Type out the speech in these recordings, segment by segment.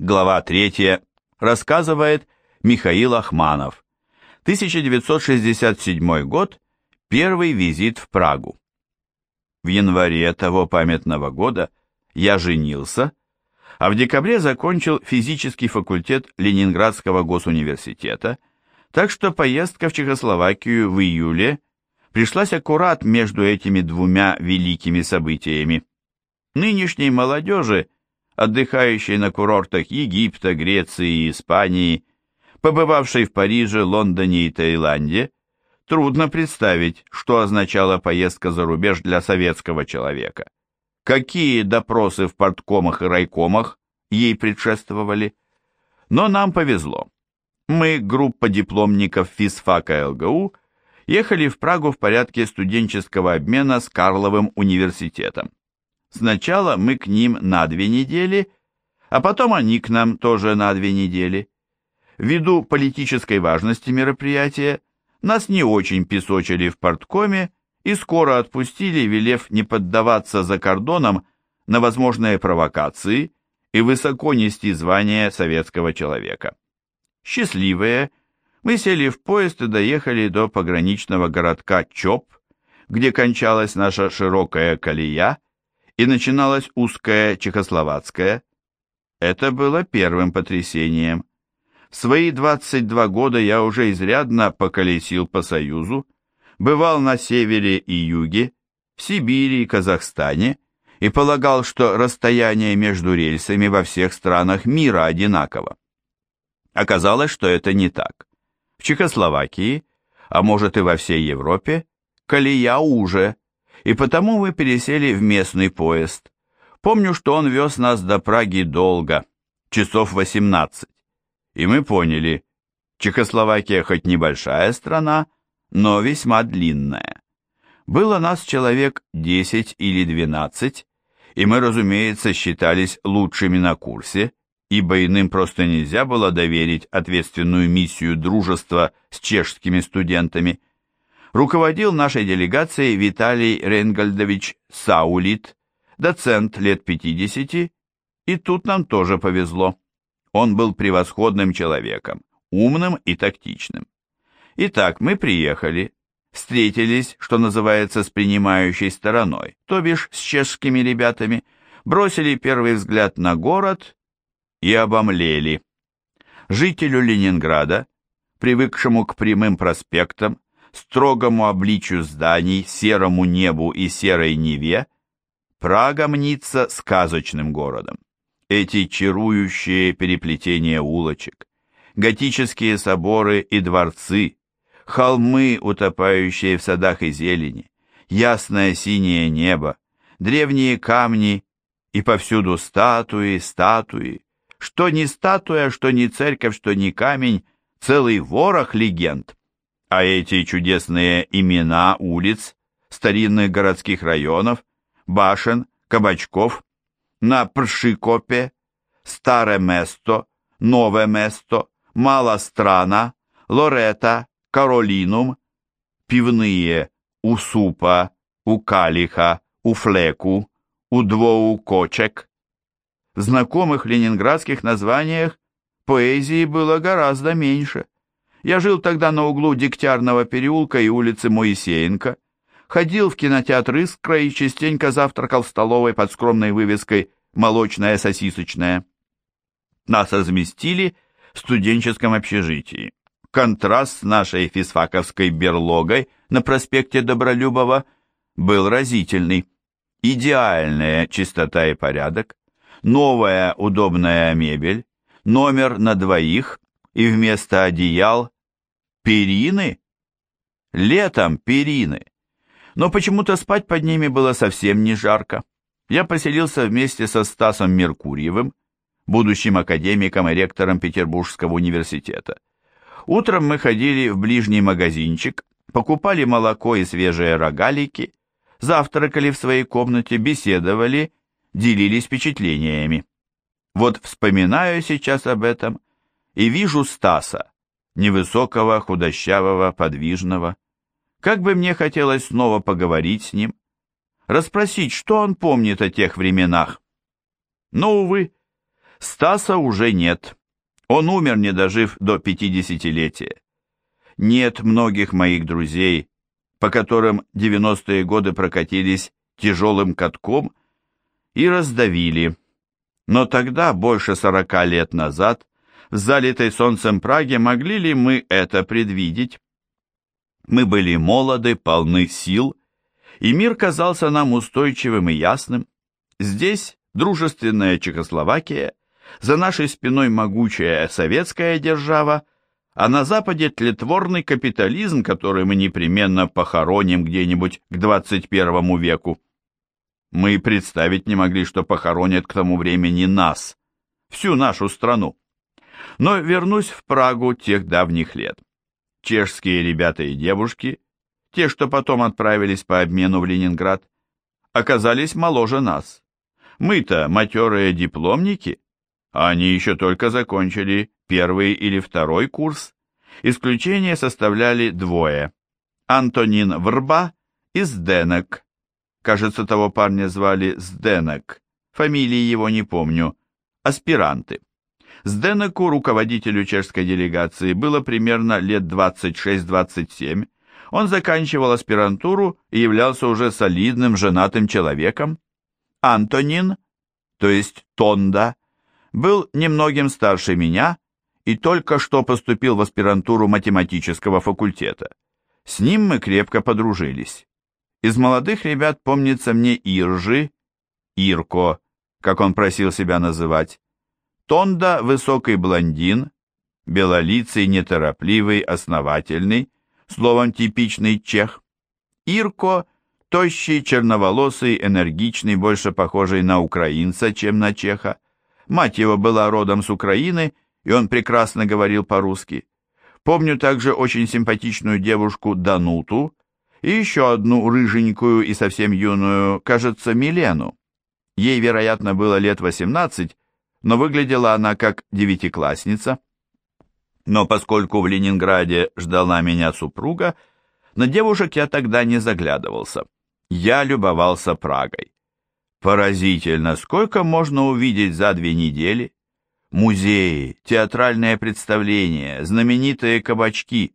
Глава 3 рассказывает Михаил Ахманов. 1967 год. Первый визит в Прагу. В январе того памятного года я женился, а в декабре закончил физический факультет Ленинградского госуниверситета, так что поездка в Чехословакию в июле пришлась аккурат между этими двумя великими событиями. Нынешней молодежи, отдыхающей на курортах Египта, Греции и Испании, побывавшей в Париже, Лондоне и Таиланде, трудно представить, что означала поездка за рубеж для советского человека. Какие допросы в порткомах и райкомах ей предшествовали. Но нам повезло. Мы, группа дипломников физфака ЛГУ, ехали в Прагу в порядке студенческого обмена с Карловым университетом. Сначала мы к ним на две недели, а потом они к нам тоже на две недели. Ввиду политической важности мероприятия, нас не очень песочили в порткоме и скоро отпустили, велев не поддаваться за кордоном на возможные провокации и высоко нести звание советского человека. Счастливые, мы сели в поезд и доехали до пограничного городка Чоп, где кончалась наша широкая колея, и начиналась узкая чехословацкая. Это было первым потрясением. В свои 22 года я уже изрядно поколесил по Союзу, бывал на севере и юге, в Сибири и Казахстане, и полагал, что расстояние между рельсами во всех странах мира одинаково. Оказалось, что это не так. В Чехословакии, а может и во всей Европе, колея уже, и потому мы пересели в местный поезд. Помню, что он вез нас до Праги долго, часов 18. И мы поняли, Чехословакия хоть небольшая страна, но весьма длинная. Было нас человек 10 или 12, и мы, разумеется, считались лучшими на курсе, ибо иным просто нельзя было доверить ответственную миссию дружества с чешскими студентами – руководил нашей делегацией Виталий Ренгольдович Саулит, доцент лет 50, и тут нам тоже повезло. Он был превосходным человеком, умным и тактичным. Итак, мы приехали, встретились, что называется, с принимающей стороной, то бишь с чешскими ребятами, бросили первый взгляд на город и обомлели. Жителю Ленинграда, привыкшему к прямым проспектам, строгому обличию зданий, серому небу и серой Неве, Прага мнится сказочным городом. Эти чарующие переплетения улочек, готические соборы и дворцы, холмы, утопающие в садах и зелени, ясное синее небо, древние камни и повсюду статуи, статуи, что ни статуя, что ни церковь, что ни камень, целый ворох легенд. А эти чудесные имена улиц, старинных городских районов, башен, кабачков на Пршикопе, Старе место, Нове место, Мала страна, Лорета, Каролинум, пивные у Супа, у Калиха, у Флеку, у Двоу Кочек. В знакомых ленинградских названиях поэзии было гораздо меньше. Я жил тогда на углу Дегтярного переулка и улицы Моисеенко, ходил в кинотеатр «Искра» и частенько завтракал в столовой под скромной вывеской «Молочная сосисочная». Нас разместили в студенческом общежитии. Контраст с нашей физфаковской берлогой на проспекте Добролюбова был разительный. Идеальная чистота и порядок, новая удобная мебель, номер на двоих и вместо одеял Перины? Летом перины. Но почему-то спать под ними было совсем не жарко. Я поселился вместе со Стасом Меркурьевым, будущим академиком и ректором Петербургского университета. Утром мы ходили в ближний магазинчик, покупали молоко и свежие рогалики, завтракали в своей комнате, беседовали, делились впечатлениями. Вот вспоминаю сейчас об этом и вижу Стаса, невысокого, худощавого, подвижного. Как бы мне хотелось снова поговорить с ним, расспросить, что он помнит о тех временах. Но, увы, Стаса уже нет. Он умер, не дожив до пятидесятилетия. Нет многих моих друзей, по которым девяностые годы прокатились тяжелым катком и раздавили. Но тогда, больше сорока лет назад, в залитой солнцем Праге могли ли мы это предвидеть? Мы были молоды, полны сил, и мир казался нам устойчивым и ясным. Здесь дружественная Чехословакия, за нашей спиной могучая советская держава, а на Западе тлетворный капитализм, который мы непременно похороним где-нибудь к 21 веку. Мы представить не могли, что похоронят к тому времени нас, всю нашу страну. Но вернусь в Прагу тех давних лет. Чешские ребята и девушки, те, что потом отправились по обмену в Ленинград, оказались моложе нас. Мы-то матерые дипломники, а они еще только закончили первый или второй курс. Исключение составляли двое. Антонин Врба и Сденек. Кажется, того парня звали Сденек. Фамилии его не помню. Аспиранты. Сденеку, руководителю чешской делегации, было примерно лет 26-27. Он заканчивал аспирантуру и являлся уже солидным женатым человеком. Антонин, то есть Тонда, был немногим старше меня и только что поступил в аспирантуру математического факультета. С ним мы крепко подружились. Из молодых ребят помнится мне Иржи, Ирко, как он просил себя называть, Тонда – высокий блондин, белолицый, неторопливый, основательный, словом типичный чех. Ирко – тощий, черноволосый, энергичный, больше похожий на украинца, чем на чеха. Мать его была родом с Украины, и он прекрасно говорил по-русски. Помню также очень симпатичную девушку Дануту и еще одну рыженькую и совсем юную, кажется, Милену. Ей, вероятно, было лет 18, но выглядела она как девятиклассница. Но поскольку в Ленинграде ждала меня супруга, на девушек я тогда не заглядывался. Я любовался Прагой. Поразительно, сколько можно увидеть за две недели. Музеи, театральные представления, знаменитые кабачки.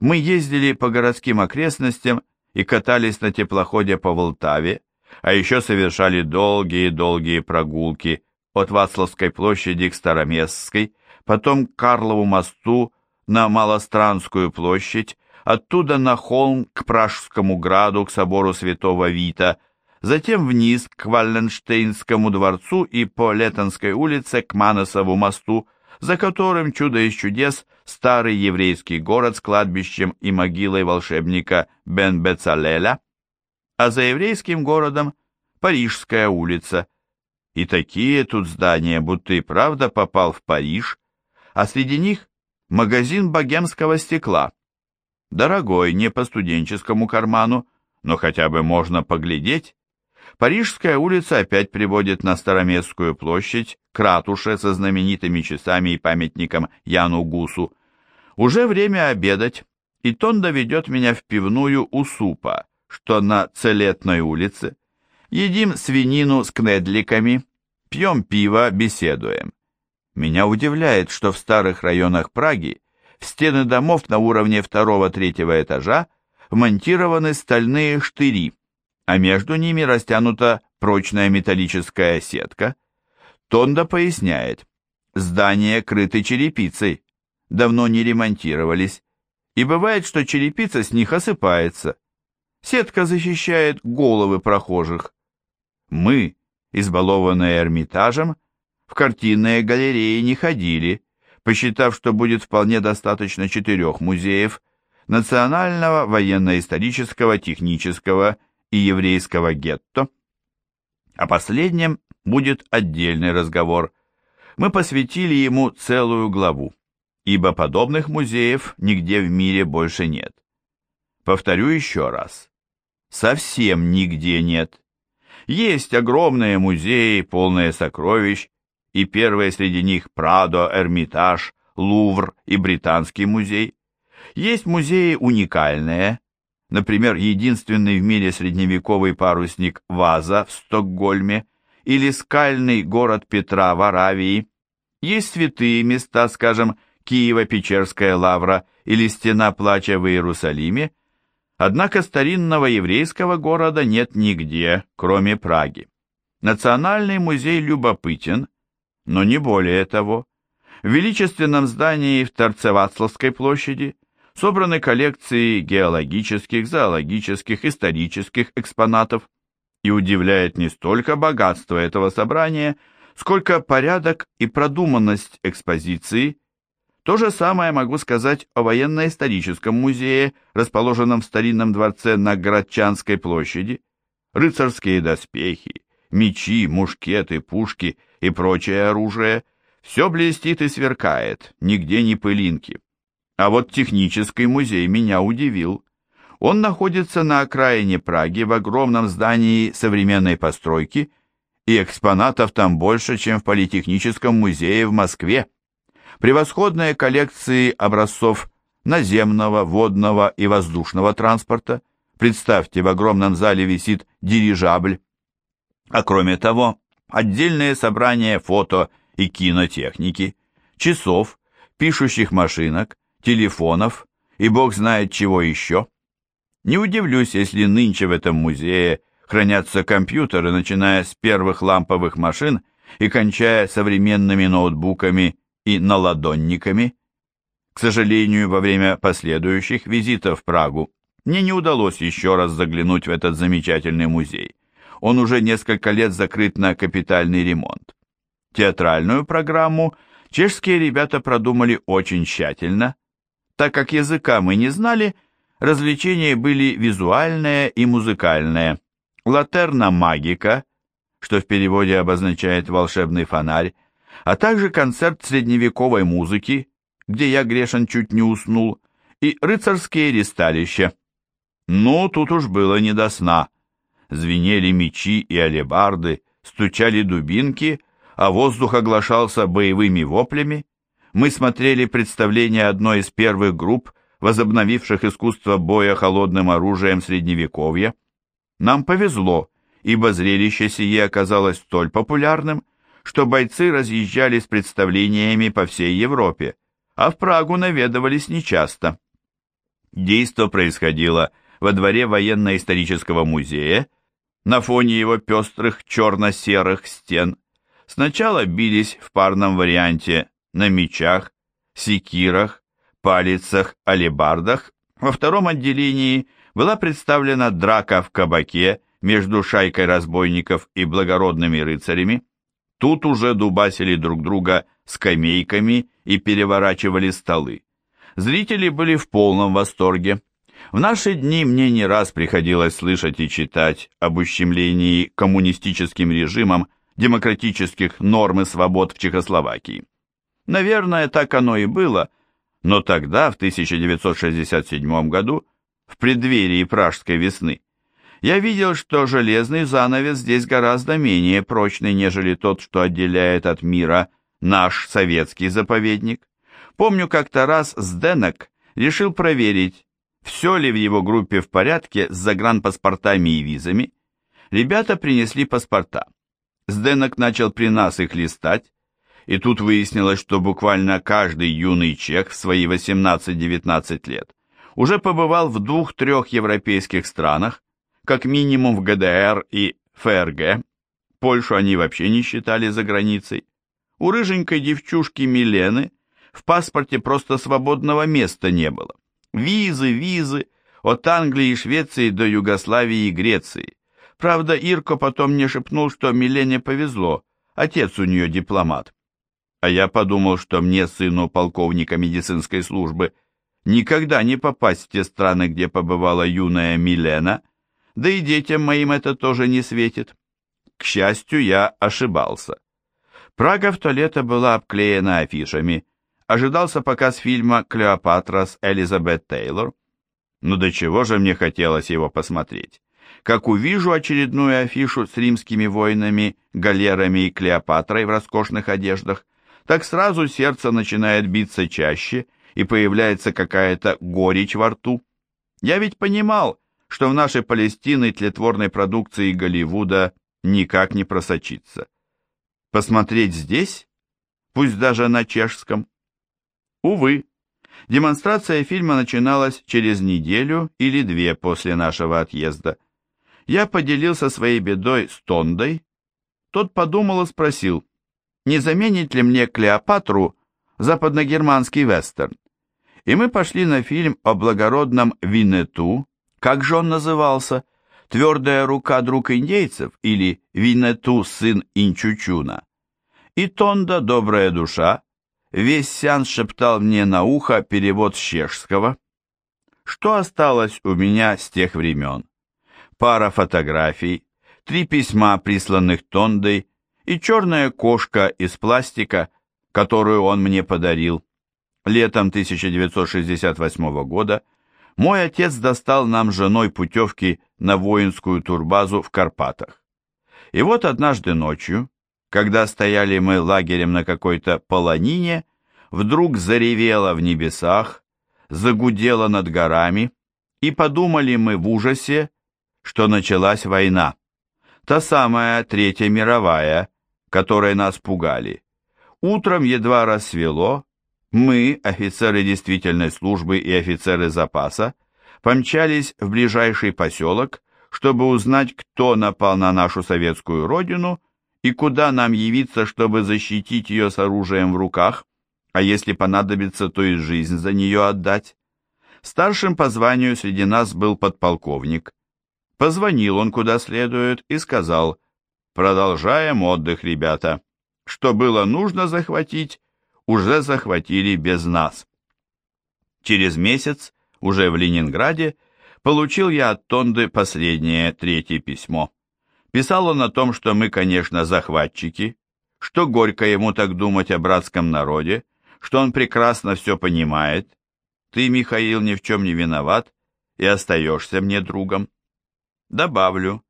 Мы ездили по городским окрестностям и катались на теплоходе по Волтаве, а еще совершали долгие-долгие прогулки от Вацлавской площади к Староместской, потом к Карлову мосту на Малостранскую площадь, оттуда на холм к Пражскому граду, к собору Святого Вита, затем вниз к Валленштейнскому дворцу и по Летонской улице к Маносову мосту, за которым чудо из чудес старый еврейский город с кладбищем и могилой волшебника Бен Бецалеля, а за еврейским городом Парижская улица – и такие тут здания, будто и правда попал в Париж, а среди них магазин богемского стекла. Дорогой, не по студенческому карману, но хотя бы можно поглядеть. Парижская улица опять приводит на Староместскую площадь, к ратуше со знаменитыми часами и памятником Яну Гусу. Уже время обедать, и Тонда ведет меня в пивную у супа, что на Целетной улице. Едим свинину с кнедликами, Пьем пиво, беседуем. Меня удивляет, что в старых районах Праги в стены домов на уровне второго-третьего этажа вмонтированы стальные штыри, а между ними растянута прочная металлическая сетка. Тонда поясняет, здания крыты черепицей, давно не ремонтировались, и бывает, что черепица с них осыпается. Сетка защищает головы прохожих. Мы, избалованные Эрмитажем, в картинные галереи не ходили, посчитав, что будет вполне достаточно четырех музеев национального, военно-исторического, технического и еврейского гетто. О последнем будет отдельный разговор. Мы посвятили ему целую главу, ибо подобных музеев нигде в мире больше нет. Повторю еще раз. Совсем нигде нет. Есть огромные музеи, полные сокровищ, и первые среди них Прадо, Эрмитаж, Лувр и Британский музей. Есть музеи уникальные, например, единственный в мире средневековый парусник «Ваза» в Стокгольме или скальный город Петра в Аравии. Есть святые места, скажем, Киево-Печерская лавра или Стена плача в Иерусалиме, однако старинного еврейского города нет нигде, кроме Праги. Национальный музей любопытен, но не более того. В величественном здании в Торцевацлавской площади собраны коллекции геологических, зоологических, исторических экспонатов, и удивляет не столько богатство этого собрания, сколько порядок и продуманность экспозиции. То же самое могу сказать о военно-историческом музее, расположенном в старинном дворце на Городчанской площади. Рыцарские доспехи, мечи, мушкеты, пушки и прочее оружие – все блестит и сверкает, нигде не пылинки. А вот технический музей меня удивил. Он находится на окраине Праги в огромном здании современной постройки, и экспонатов там больше, чем в Политехническом музее в Москве. Превосходные коллекции образцов наземного, водного и воздушного транспорта. Представьте, в огромном зале висит дирижабль. А кроме того, отдельные собрания фото и кинотехники, часов, пишущих машинок, телефонов и бог знает чего еще. Не удивлюсь, если нынче в этом музее хранятся компьютеры, начиная с первых ламповых машин и кончая современными ноутбуками и наладонниками. К сожалению, во время последующих визитов в Прагу мне не удалось еще раз заглянуть в этот замечательный музей. Он уже несколько лет закрыт на капитальный ремонт. Театральную программу чешские ребята продумали очень тщательно. Так как языка мы не знали, развлечения были визуальные и музыкальные. Латерна магика, что в переводе обозначает волшебный фонарь, а также концерт средневековой музыки, где я грешен чуть не уснул, и рыцарские ресталища. Ну, тут уж было не до сна. Звенели мечи и алебарды, стучали дубинки, а воздух оглашался боевыми воплями, мы смотрели представление одной из первых групп, возобновивших искусство боя холодным оружием Средневековья. Нам повезло, ибо зрелище сие оказалось столь популярным, что бойцы разъезжали с представлениями по всей Европе, а в Прагу наведывались нечасто. Действо происходило во дворе военно-исторического музея, на фоне его пестрых черно-серых стен – Сначала бились в парном варианте на мечах, секирах, палицах, алебардах. Во втором отделении была представлена драка в кабаке между шайкой разбойников и благородными рыцарями. Тут уже дубасили друг друга скамейками и переворачивали столы. Зрители были в полном восторге. В наши дни мне не раз приходилось слышать и читать об ущемлении коммунистическим режимом демократических норм и свобод в Чехословакии. Наверное, так оно и было, но тогда, в 1967 году, в преддверии Пражской весны, я видел, что железный занавес здесь гораздо менее прочный, нежели тот, что отделяет от мира наш советский заповедник. Помню, как-то раз Сденок решил проверить, все ли в его группе в порядке с загранпаспортами и визами. Ребята принесли паспорта. Сденок начал при нас их листать, и тут выяснилось, что буквально каждый юный чех в свои 18-19 лет уже побывал в двух-трех европейских странах, как минимум в ГДР и ФРГ. Польшу они вообще не считали за границей. У рыженькой девчушки Милены в паспорте просто свободного места не было. Визы, визы, от Англии и Швеции до Югославии и Греции. Правда, Ирко потом мне шепнул, что Милене повезло, отец у нее дипломат. А я подумал, что мне, сыну полковника медицинской службы, никогда не попасть в те страны, где побывала юная Милена, да и детям моим это тоже не светит. К счастью, я ошибался. Прага в то лето была обклеена афишами. Ожидался показ фильма «Клеопатра» с Элизабет Тейлор. Но до чего же мне хотелось его посмотреть как увижу очередную афишу с римскими воинами, галерами и Клеопатрой в роскошных одеждах, так сразу сердце начинает биться чаще и появляется какая-то горечь во рту. Я ведь понимал, что в нашей Палестине тлетворной продукции Голливуда никак не просочиться. Посмотреть здесь? Пусть даже на чешском. Увы, демонстрация фильма начиналась через неделю или две после нашего отъезда. Я поделился своей бедой с Тондой. Тот подумал и спросил, не заменит ли мне Клеопатру западногерманский вестерн. И мы пошли на фильм о благородном Винету, как же он назывался, «Твердая рука друг индейцев» или «Винету, сын Инчучуна». И Тонда, добрая душа, весь сеанс шептал мне на ухо перевод с чешского. Что осталось у меня с тех времен? Пара фотографий, три письма, присланных Тондой, и черная кошка из пластика, которую он мне подарил. Летом 1968 года мой отец достал нам женой путевки на воинскую турбазу в Карпатах. И вот однажды ночью, когда стояли мы лагерем на какой-то полонине, вдруг заревело в небесах, загудело над горами, и подумали мы в ужасе, что началась война. Та самая Третья мировая, которой нас пугали. Утром едва рассвело, мы, офицеры действительной службы и офицеры запаса, помчались в ближайший поселок, чтобы узнать, кто напал на нашу советскую родину и куда нам явиться, чтобы защитить ее с оружием в руках, а если понадобится, то и жизнь за нее отдать. Старшим по званию среди нас был подполковник. Позвонил он куда следует и сказал, «Продолжаем отдых, ребята. Что было нужно захватить, уже захватили без нас». Через месяц, уже в Ленинграде, получил я от Тонды последнее, третье письмо. Писал он о том, что мы, конечно, захватчики, что горько ему так думать о братском народе, что он прекрасно все понимает. Ты, Михаил, ни в чем не виноват и остаешься мне другом. Добавлю,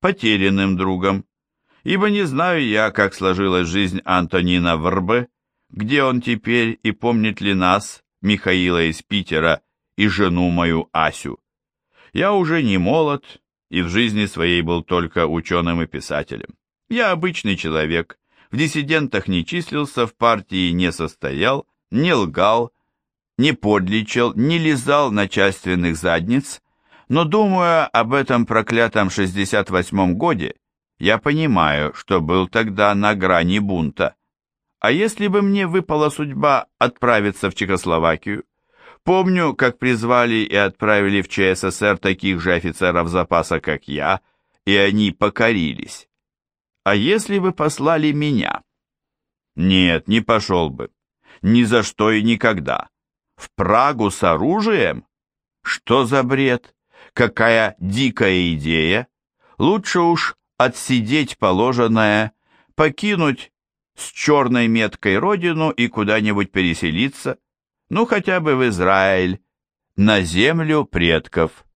потерянным другом, ибо не знаю я, как сложилась жизнь Антонина Врбы, где он теперь и помнит ли нас, Михаила из Питера, и жену мою Асю. Я уже не молод, и в жизни своей был только ученым и писателем. Я обычный человек, в диссидентах не числился, в партии не состоял, не лгал, не подличил, не лизал начальственных задниц, но думая об этом проклятом 68-м годе, я понимаю, что был тогда на грани бунта. А если бы мне выпала судьба отправиться в Чехословакию, Помню, как призвали и отправили в ЧССР таких же офицеров запаса, как я, и они покорились. А если бы послали меня? Нет, не пошел бы. Ни за что и никогда. В Прагу с оружием? Что за бред? Какая дикая идея? Лучше уж отсидеть положенное, покинуть с черной меткой родину и куда-нибудь переселиться, ну хотя бы в Израиль, на землю предков.